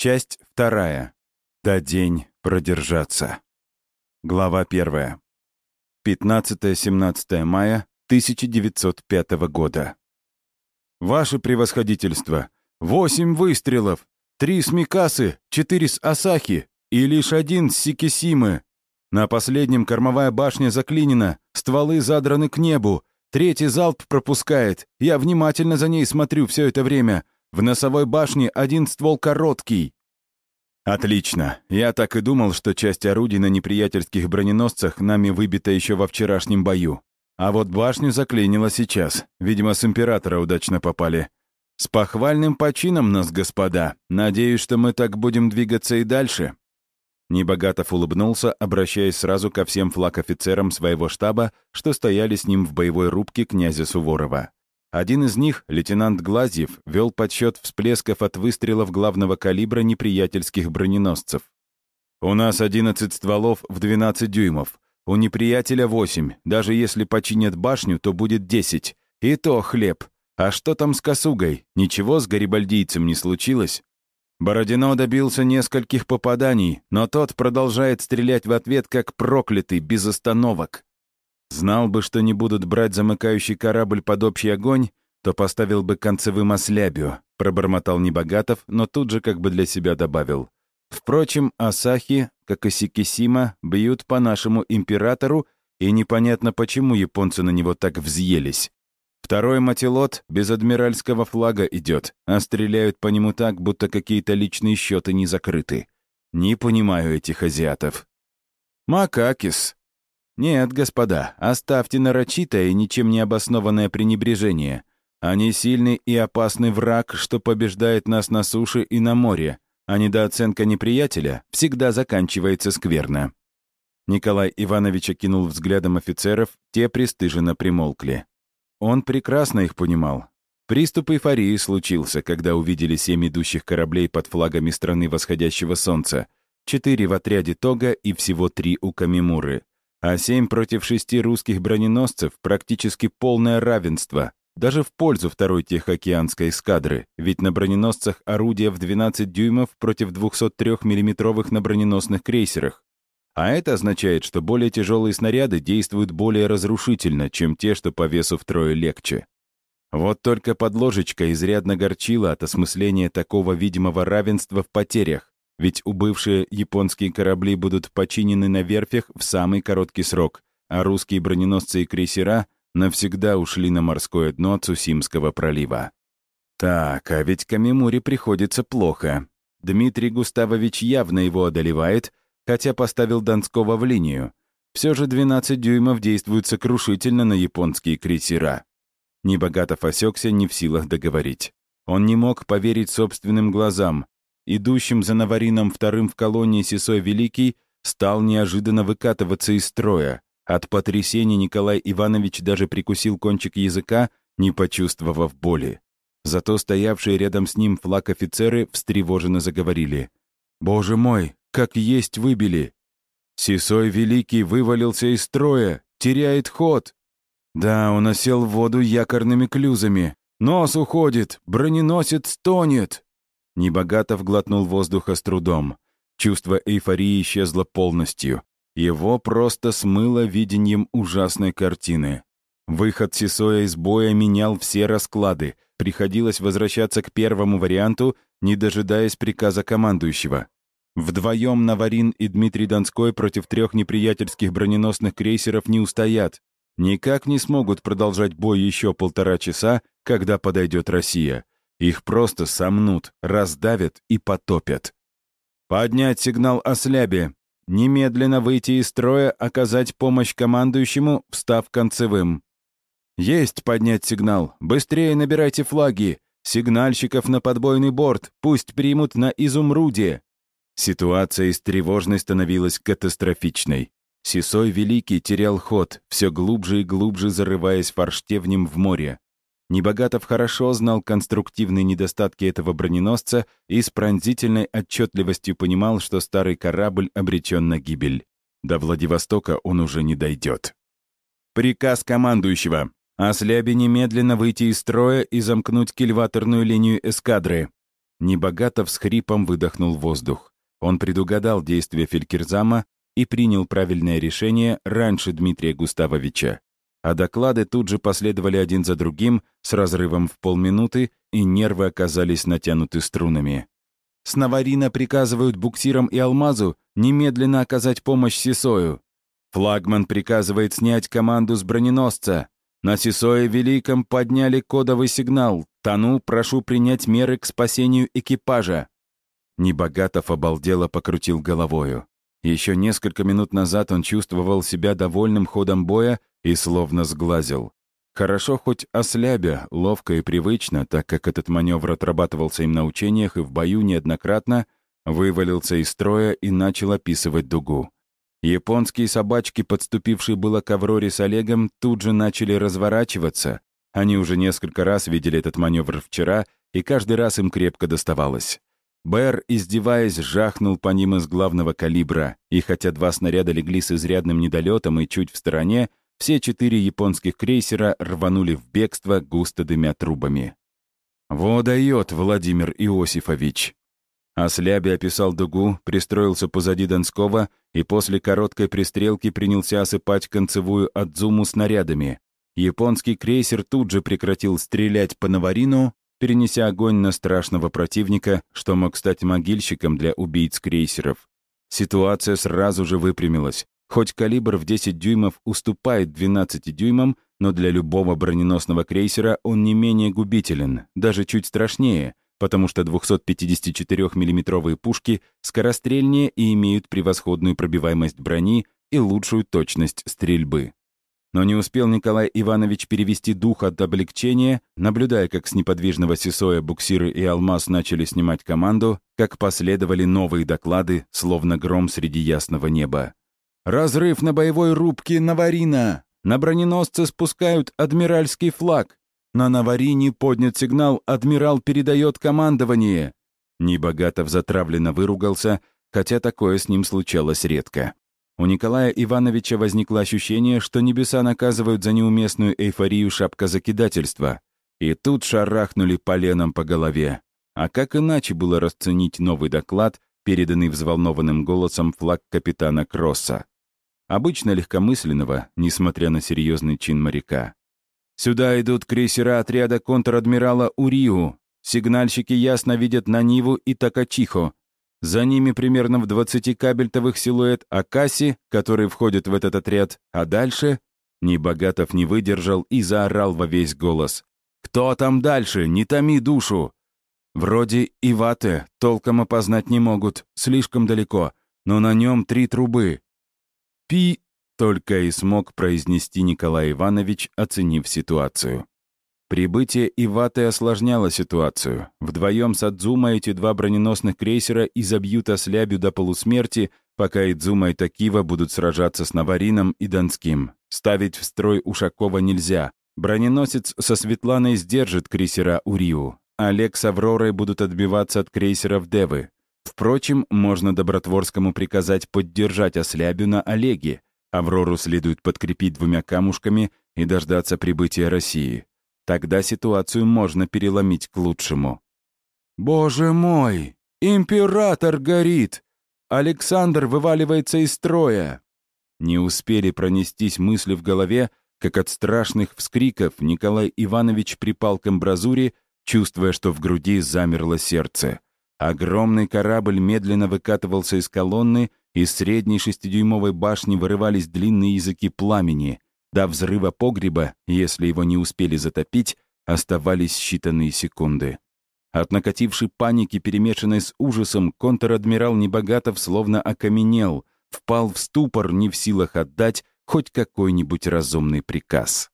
Часть вторая. Да день продержаться. Глава первая. 15-17 мая 1905 года. Ваше превосходительство, восемь выстрелов, три с Микасы, четыре с Асахи и лишь один с Сикисимы. На последнем кормовая башня заклинена, стволы задраны к небу, третий залп пропускает, я внимательно за ней смотрю все это время — в носовой башне один ствол короткий. Отлично. Я так и думал, что часть орудий на неприятельских броненосцах нами выбита еще во вчерашнем бою. А вот башню заклинило сейчас. Видимо, с императора удачно попали. С похвальным почином нас, господа. Надеюсь, что мы так будем двигаться и дальше. Небогатов улыбнулся, обращаясь сразу ко всем флаг-офицерам своего штаба, что стояли с ним в боевой рубке князя Суворова. Один из них, лейтенант Глазьев, вел подсчет всплесков от выстрелов главного калибра неприятельских броненосцев. «У нас 11 стволов в 12 дюймов. У неприятеля 8. Даже если починят башню, то будет 10. И то хлеб. А что там с косугой? Ничего с гарибальдийцем не случилось?» Бородино добился нескольких попаданий, но тот продолжает стрелять в ответ как проклятый, без остановок. Знал бы, что не будут брать замыкающий корабль под общий огонь, то поставил бы концевым ослябию, пробормотал Небогатов, но тут же как бы для себя добавил. Впрочем, Асахи, как и Сикисима, бьют по нашему императору, и непонятно, почему японцы на него так взъелись. Второй матилот без адмиральского флага идет, а стреляют по нему так, будто какие-то личные счеты не закрыты. Не понимаю этих азиатов. «Макакис», «Нет, господа, оставьте нарочитое и ничем не обоснованное пренебрежение. Они сильный и опасный враг, что побеждает нас на суше и на море, а недооценка неприятеля всегда заканчивается скверно». Николай Иванович окинул взглядом офицеров, те пристыженно примолкли. Он прекрасно их понимал. Приступ эйфории случился, когда увидели семь идущих кораблей под флагами страны восходящего солнца, четыре в отряде Тога и всего три у Камимуры — а 7 против 6 русских броненосцев — практически полное равенство, даже в пользу второй Тихоокеанской эскадры, ведь на броненосцах орудия в 12 дюймов против 203 миллиметровых на броненосных крейсерах. А это означает, что более тяжелые снаряды действуют более разрушительно, чем те, что по весу втрое легче. Вот только подложечка изрядно горчила от осмысления такого видимого равенства в потерях, ведь убывшие японские корабли будут починены на верфях в самый короткий срок, а русские броненосцы и крейсера навсегда ушли на морское дно Цусимского пролива. Так, а ведь Камимуре приходится плохо. Дмитрий Густавович явно его одолевает, хотя поставил Донского в линию. Все же 12 дюймов действуют сокрушительно на японские крейсера. Небогатов осекся, не в силах договорить. Он не мог поверить собственным глазам, идущим за Наварином вторым в колонии Сесой Великий, стал неожиданно выкатываться из строя. От потрясения Николай Иванович даже прикусил кончик языка, не почувствовав боли. Зато стоявшие рядом с ним флаг-офицеры встревоженно заговорили. «Боже мой, как есть выбили! Сесой Великий вывалился из строя, теряет ход!» «Да, он осел в воду якорными клюзами. Нос уходит, броненосец тонет!» Небогатов глотнул воздуха с трудом. Чувство эйфории исчезло полностью. Его просто смыло видением ужасной картины. Выход Сисоя из боя менял все расклады. Приходилось возвращаться к первому варианту, не дожидаясь приказа командующего. Вдвоем Наварин и Дмитрий Донской против трех неприятельских броненосных крейсеров не устоят. Никак не смогут продолжать бой еще полтора часа, когда подойдет Россия. Их просто сомнут, раздавят и потопят. Поднять сигнал о слябе. Немедленно выйти из строя, оказать помощь командующему, встав концевым. Есть поднять сигнал. Быстрее набирайте флаги. Сигнальщиков на подбойный борт. Пусть примут на изумруде. Ситуация из тревожной становилась катастрофичной. Сисой Великий терял ход, все глубже и глубже зарываясь форштевнем в море. Небогатов хорошо знал конструктивные недостатки этого броненосца и с пронзительной отчетливостью понимал, что старый корабль обречен на гибель. До Владивостока он уже не дойдет. Приказ командующего. Ослябе немедленно выйти из строя и замкнуть кильваторную линию эскадры. Небогатов с хрипом выдохнул воздух. Он предугадал действия Фелькерзама и принял правильное решение раньше Дмитрия Густавовича. А доклады тут же последовали один за другим с разрывом в полминуты, и нервы оказались натянуты струнами. С Наварина приказывают буксирам и Алмазу немедленно оказать помощь Сисою. Флагман приказывает снять команду с броненосца. На Сисое Великом подняли кодовый сигнал «Тону, прошу принять меры к спасению экипажа». Небогатов обалдело покрутил головою. Еще несколько минут назад он чувствовал себя довольным ходом боя и словно сглазил. Хорошо хоть ослябя, ловко и привычно, так как этот маневр отрабатывался им на учениях и в бою неоднократно, вывалился из строя и начал описывать дугу. Японские собачки, подступившие было к Авроре с Олегом, тут же начали разворачиваться. Они уже несколько раз видели этот маневр вчера, и каждый раз им крепко доставалось. Бэр, издеваясь, жахнул по ним из главного калибра, и хотя два снаряда легли с изрядным недолетом и чуть в стороне, все четыре японских крейсера рванули в бегство, густо дымя трубами. «Во дает, Владимир Иосифович!» Осляби описал дугу, пристроился позади Донского и после короткой пристрелки принялся осыпать концевую Адзуму снарядами. Японский крейсер тут же прекратил стрелять по Наварину, перенеся огонь на страшного противника, что мог стать могильщиком для убийц крейсеров. Ситуация сразу же выпрямилась. Хоть калибр в 10 дюймов уступает 12 дюймам, но для любого броненосного крейсера он не менее губителен, даже чуть страшнее, потому что 254 миллиметровые пушки скорострельнее и имеют превосходную пробиваемость брони и лучшую точность стрельбы. Но не успел Николай Иванович перевести дух от облегчения, наблюдая, как с неподвижного Сесоя буксиры и Алмаз начали снимать команду, как последовали новые доклады, словно гром среди ясного неба. «Разрыв на боевой рубке Наварина! На броненосце спускают адмиральский флаг! На Наварине поднят сигнал «Адмирал передает командование!» Небогатов затравленно выругался, хотя такое с ним случалось редко. У Николая Ивановича возникло ощущение, что небеса наказывают за неуместную эйфорию шапкозакидательства. И тут шарахнули поленом по голове. А как иначе было расценить новый доклад, переданный взволнованным голосом флаг капитана Кросса? Обычно легкомысленного, несмотря на серьезный чин моряка. «Сюда идут крейсера отряда контр-адмирала Уриу. Сигнальщики ясно видят Наниву и Такачихо. За ними примерно в 20 кабельтовых силуэт Акаси, который входит в этот отряд, а дальше... Небогатов не выдержал и заорал во весь голос. «Кто там дальше? Не томи душу!» Вроде Ивате, толком опознать не могут, слишком далеко, но на нем три трубы. «Пи...» — только и смог произнести Николай Иванович, оценив ситуацию. Прибытие Иваты осложняло ситуацию. Вдвоем с Адзума эти два броненосных крейсера изобьют ослябью до полусмерти, пока Идзума и Такива будут сражаться с Наварином и Донским. Ставить в строй Ушакова нельзя. Броненосец со Светланой сдержит крейсера Уриу. Олег с Авророй будут отбиваться от крейсеров Девы. Впрочем, можно Добротворскому приказать поддержать ослябю на Олеге. Аврору следует подкрепить двумя камушками и дождаться прибытия России. Тогда ситуацию можно переломить к лучшему. «Боже мой! Император горит! Александр вываливается из строя!» Не успели пронестись мысли в голове, как от страшных вскриков Николай Иванович припал к амбразуре, чувствуя, что в груди замерло сердце. Огромный корабль медленно выкатывался из колонны, из средней шестидюймовой башни вырывались длинные языки пламени. До взрыва погреба, если его не успели затопить, оставались считанные секунды. От накатившей паники, перемешанной с ужасом, контр-адмирал Небогатов словно окаменел, впал в ступор, не в силах отдать хоть какой-нибудь разумный приказ.